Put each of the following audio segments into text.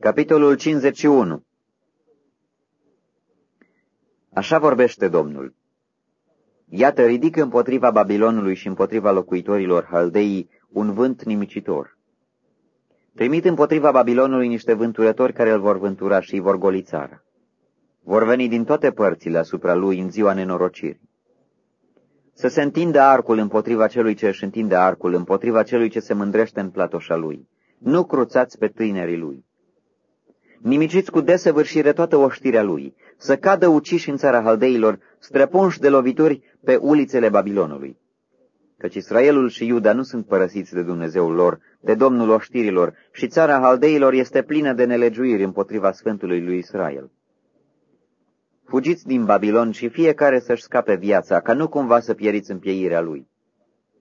Capitolul 51 Așa vorbește Domnul. Iată, ridic împotriva Babilonului și împotriva locuitorilor Haldeii un vânt nimicitor. Trimit împotriva Babilonului niște vânturători care îl vor vântura și îi vor goli țara. Vor veni din toate părțile asupra lui în ziua nenorocirii. Să se întindă arcul împotriva celui ce își întinde arcul, împotriva celui ce se mândrește în platoșa lui. Nu cruțați pe tinerii lui. Nimiciți cu desăvârșire toată oștirea lui, să cadă uciși în țara haldeilor, străpunși de lovituri pe ulițele Babilonului. Căci Israelul și Iuda nu sunt părăsiți de Dumnezeul lor, de Domnul oștirilor, și țara haldeilor este plină de nelegiuiri împotriva Sfântului lui Israel. Fugiți din Babilon și fiecare să-și scape viața, ca nu cumva să pieriți în pieirea lui.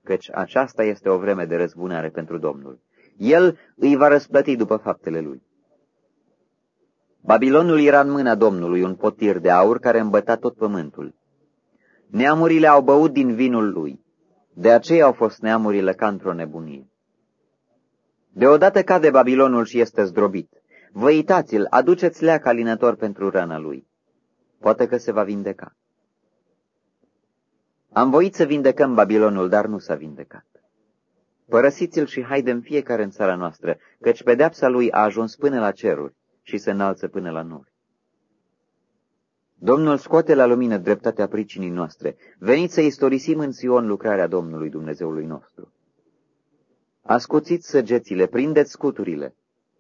Căci aceasta este o vreme de răzbunare pentru Domnul. El îi va răsplăti după faptele lui. Babilonul era în mâna Domnului un potir de aur care îmbăta tot pământul. Neamurile au băut din vinul lui. De aceea au fost neamurile ca într-o nebunie. Deodată cade Babilonul și este zdrobit. Văitați-l, aduceți leac alinător pentru rana lui. Poate că se va vindeca. Am voit să vindecăm Babilonul, dar nu s-a vindecat. Părăsiți-l și haidem fiecare în țara noastră, căci pedeapsa lui a ajuns până la ceruri și se înalță până la nori. Domnul scoate la lumină dreptatea pricinii noastre. Veniți să istorisim în Sion lucrarea Domnului Dumnezeului nostru. Ascuțiți săgețile, prindeți scuturile.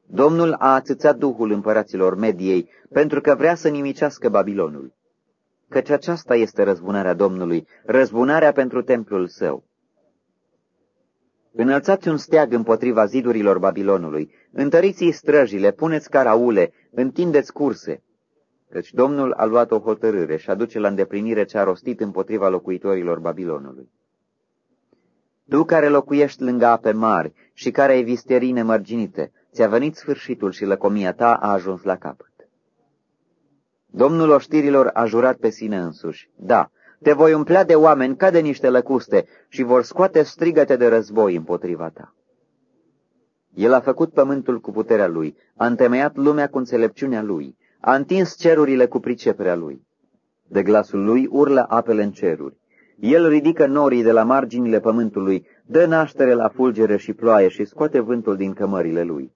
Domnul a atâțat duhul împăraților mediei pentru că vrea să nimicească Babilonul. Căci aceasta este răzbunarea Domnului, răzbunarea pentru templul său. Înălțați un steag împotriva zidurilor Babilonului, întăriți-i străjile, puneți caraule, întindeți curse, căci Domnul a luat o hotărâre și aduce la îndeplinire ce a rostit împotriva locuitorilor Babilonului. Tu care locuiești lângă ape mari și care ai visterine mărginite, ți-a venit sfârșitul și lăcomia ta a ajuns la capăt. Domnul oștirilor a jurat pe sine însuși, da, te voi umplea de oameni ca de niște lăcuste și vor scoate strigăte de război împotriva ta. El a făcut pământul cu puterea lui, a întemeiat lumea cu înțelepciunea lui, a întins cerurile cu priceperea lui. De glasul lui urlă apele în ceruri. El ridică norii de la marginile pământului, dă naștere la fulgere și ploaie și scoate vântul din cămările lui.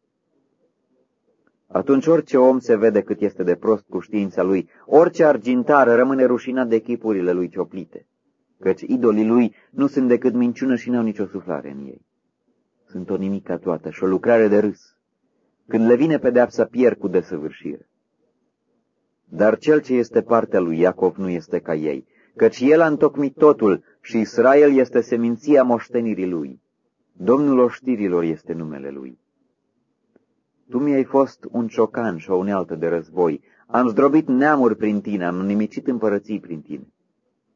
Atunci orice om se vede cât este de prost cu știința lui, orice argintar rămâne rușinat de chipurile lui cioplite, căci idolii lui nu sunt decât minciună și n-au nicio suflare în ei. Sunt o nimica toată și o lucrare de râs. Când le vine pedeapsa, pierd cu desăvârșire. Dar cel ce este partea lui Iacov nu este ca ei, căci el a întocmit totul și Israel este seminția moștenirii lui. Domnul oștirilor este numele lui. Tu mi-ai fost un ciocan și o unealtă de război. Am zdrobit neamuri prin tine, am nimicit împărății prin tine.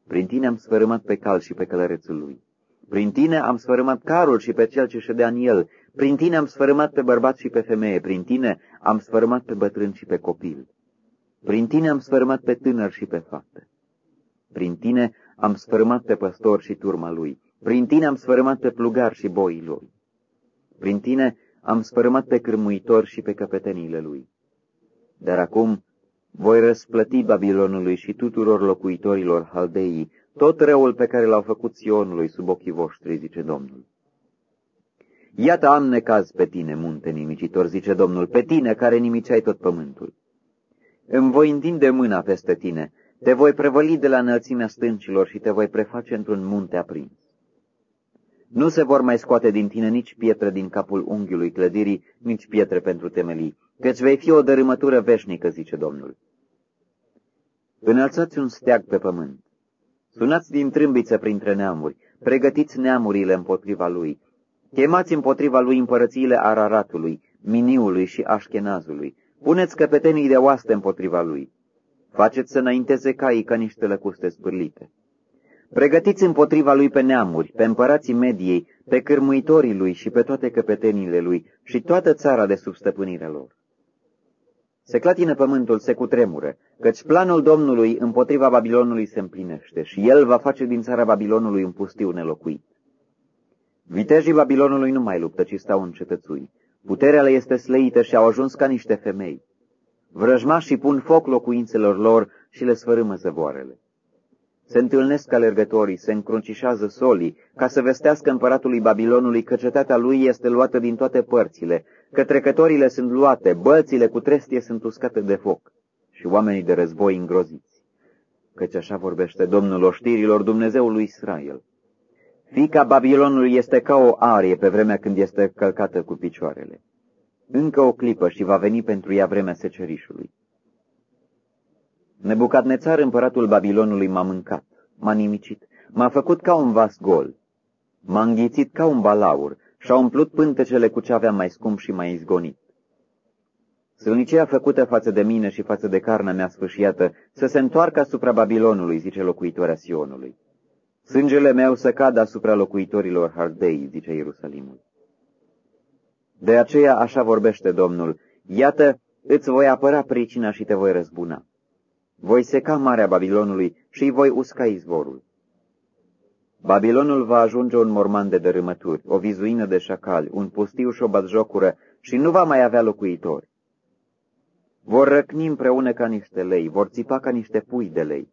Prin tine am sfărâmat pe cal și pe călărețul lui. Prin tine am sfărâmat carul și pe cel ce ședea în el. Prin tine am sfărâmat pe bărbat și pe femeie. Prin tine am sfărâmat pe bătrân și pe copil. Prin tine am sfărâmat pe tânăr și pe fată. Prin tine am sfărâmat pe păstor și turma lui. Prin tine am sfărâmat pe plugar și boii lui. Prin tine am sfărâmat pe cârmuitor și pe căpeteniile lui. Dar acum voi răsplăti Babilonului și tuturor locuitorilor Haldeii tot răul pe care l-au făcut Sionului sub ochii voștri, zice Domnul. Iată am necaz pe tine, munte nimicitor, zice Domnul, pe tine care nimiceai tot pământul. Îmi voi întinde mâna peste tine, te voi prevăli de la înălțimea stâncilor și te voi preface într-un munte aprins. Nu se vor mai scoate din tine nici pietre din capul unghiului clădirii, nici pietre pentru temelii, căci vei fi o dărâmătură veșnică, zice Domnul. Înălțați un steag pe pământ. Sunați din trâmbiță printre neamuri, pregătiți neamurile împotriva lui. Chemați împotriva lui împărățiile Araratului, Miniului și Așchenazului. Puneți căpetenii de oaste împotriva lui. Faceți să înainteze caii ca niște lăcuste spârlite. Pregătiți împotriva lui pe neamuri, pe împărații mediei, pe cârmuitorii lui și pe toate căpetenile lui și toată țara de sub stăpânirea lor. Se clatină pământul, se cutremură, căci planul Domnului împotriva Babilonului se împlinește și el va face din țara Babilonului un pustiu nelocuit. Vitejii Babilonului nu mai luptă, ci stau în cetățui. Puterea le este slăită și au ajuns ca niște femei. Vrăjmașii pun foc locuințelor lor și le sfărâmă zăvoarele. Se întâlnesc alergătorii, se încruncișează solii, ca să vestească împăratului Babilonului că cetatea lui este luată din toate părțile, că trecătorile sunt luate, bălțile cu trestie sunt uscate de foc și oamenii de război îngroziți. Căci așa vorbește Domnul oștirilor Dumnezeului Israel. Fica Babilonului este ca o arie pe vremea când este călcată cu picioarele. Încă o clipă și va veni pentru ea vremea secerișului. Nebucadnețar, împăratul Babilonului, m-a mâncat, m-a nimicit, m-a făcut ca un vas gol, m-a înghițit ca un balaur și-a umplut pântecele cu ce avea mai scump și mai izgonit. Sălnicia făcută față de mine și față de carnea mea sfâșiată să se întoarcă asupra Babilonului, zice locuitoarea Sionului. Sângele meu să cadă asupra locuitorilor Hardei, zice Ierusalimul. De aceea așa vorbește Domnul, iată, îți voi apăra pricina și te voi răzbuna. Voi seca Marea Babilonului și îi voi usca izvorul. Babilonul va ajunge un morman de dărâmături, o vizuină de șacali, un pustiu și o batjocură și nu va mai avea locuitori. Vor răcni împreună ca niște lei, vor țipa ca niște pui de lei.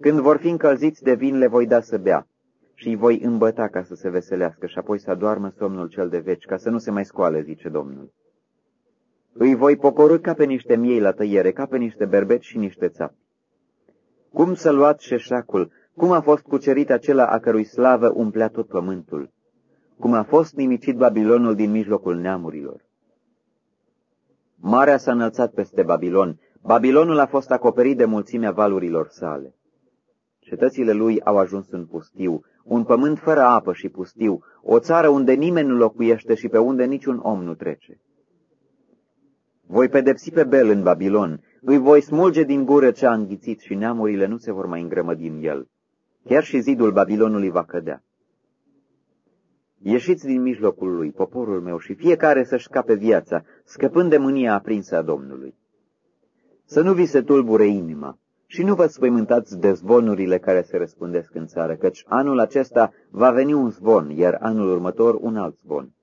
Când vor fi încălziți de vin, le voi da să bea și îi voi îmbăta ca să se veselească și apoi să adoarmă somnul cel de veci, ca să nu se mai scoale, zice Domnul. Îi voi pocorâ ca pe niște miei la tăiere, ca pe niște berbeci și niște țapi. Cum să luați șeșacul, cum a fost cucerit acela a cărui slavă umplea tot pământul, cum a fost nimicit Babilonul din mijlocul neamurilor. Marea s-a înălțat peste Babilon, Babilonul a fost acoperit de mulțimea valurilor sale. Cetățile lui au ajuns în pustiu, un pământ fără apă și pustiu, o țară unde nimeni nu locuiește și pe unde niciun om nu trece. Voi pedepsi pe Bel în Babilon, îi voi smulge din gură ce a înghițit și neamurile nu se vor mai îngrămă din el. Chiar și zidul Babilonului va cădea. Ieșiți din mijlocul lui, poporul meu, și fiecare să-și scape viața, scăpând de mânia aprinsă a Domnului. Să nu vi se tulbure inima și nu vă spăimântați de zvonurile care se răspundesc în țară, căci anul acesta va veni un zvon, iar anul următor un alt zvon.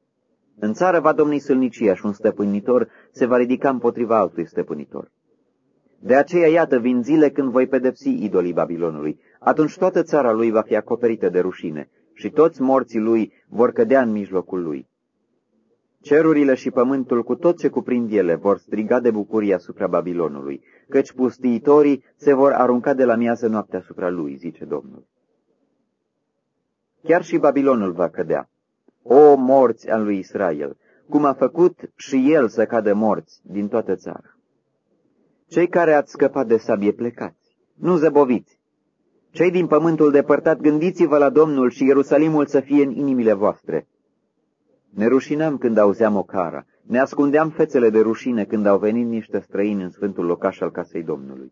În țară va domni sâlnicia și un stăpânitor se va ridica împotriva altui stăpânitor. De aceea, iată, vin zile când voi pedepsi idolii Babilonului. Atunci toată țara lui va fi acoperită de rușine și toți morții lui vor cădea în mijlocul lui. Cerurile și pământul cu tot ce cuprind ele vor striga de bucurie asupra Babilonului, căci pustiitorii se vor arunca de la miază noaptea asupra lui, zice Domnul. Chiar și Babilonul va cădea. O morți al lui Israel, cum a făcut și el să cadă morți din toată țara. Cei care ați scăpat de sabie plecați, nu zăboviți. Cei din pământul depărtat, gândiți-vă la Domnul și Ierusalimul să fie în inimile voastre. Ne rușinam când auzeam o cara, ne ascundeam fețele de rușine când au venit niște străini în sfântul locaș al casei Domnului.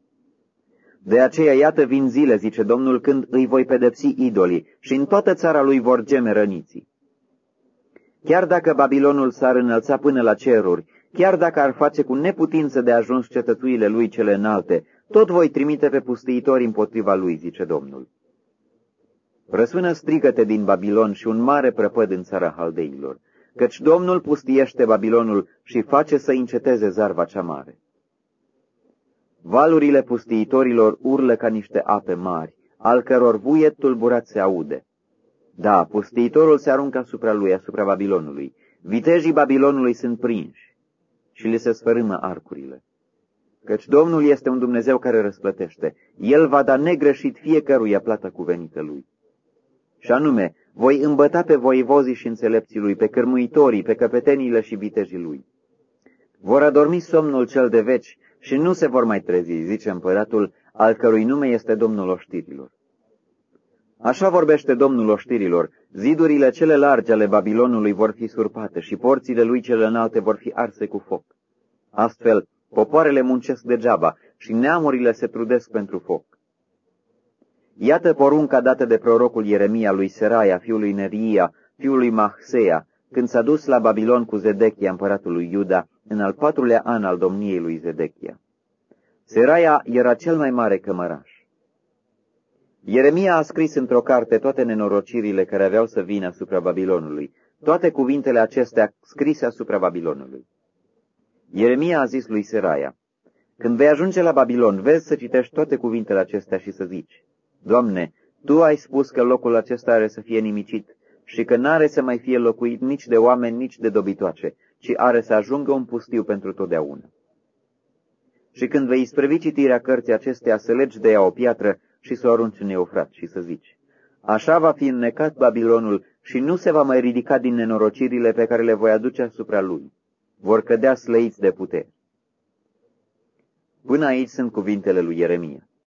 De aceea, iată, vin zile, zice Domnul, când îi voi pedepsi idolii și în toată țara lui vor geme răniții. Chiar dacă Babilonul s-ar înălța până la ceruri, chiar dacă ar face cu neputință de ajuns cetățuile lui cele înalte, tot voi trimite pe pustiitori împotriva lui, zice Domnul. Răsună strigăte din Babilon și un mare prăpăd în țara haldeilor, căci Domnul pustiește Babilonul și face să înceteze zarva cea mare. Valurile pustiitorilor urlă ca niște ape mari, al căror vuiet tulburat se aude. Da, pustiitorul se aruncă asupra lui, asupra Babilonului. Vitejii Babilonului sunt prinși și li se sfărâmă arcurile. Căci Domnul este un Dumnezeu care răsplătește. El va da negreșit fiecăruia plata cuvenită lui. Și anume, voi îmbăta pe voivozii și înțelepții lui, pe cărmuitorii, pe căpeteniile și vitejii lui. Vor adormi somnul cel de veci și nu se vor mai trezi, zice împăratul, al cărui nume este Domnul oștirilor. Așa vorbește Domnul oștirilor, zidurile cele largi ale Babilonului vor fi surpate și porțile lui cele înalte vor fi arse cu foc. Astfel, popoarele muncesc degeaba și neamurile se trudesc pentru foc. Iată porunca dată de prorocul Ieremia lui Seraia, fiul lui Neria, fiul lui Mahsea, când s-a dus la Babilon cu Zedechia, împăratul lui Iuda, în al patrulea an al domniei lui Zedechia. Seraia era cel mai mare cămăraș. Ieremia a scris într-o carte toate nenorocirile care aveau să vină asupra Babilonului, toate cuvintele acestea scrise asupra Babilonului. Ieremia a zis lui Seraia, Când vei ajunge la Babilon, vezi să citești toate cuvintele acestea și să zici, Doamne, Tu ai spus că locul acesta are să fie nimicit și că n-are să mai fie locuit nici de oameni, nici de dobitoace, ci are să ajungă un pustiu pentru totdeauna. Și când vei isprăvi citirea cărții acesteia, să legi de ea o piatră și să o arunci în Eufrat și să zici, Așa va fi înnecat Babilonul și nu se va mai ridica din nenorocirile pe care le voi aduce asupra lui. Vor cădea slăiți de putere. Până aici sunt cuvintele lui Ieremia.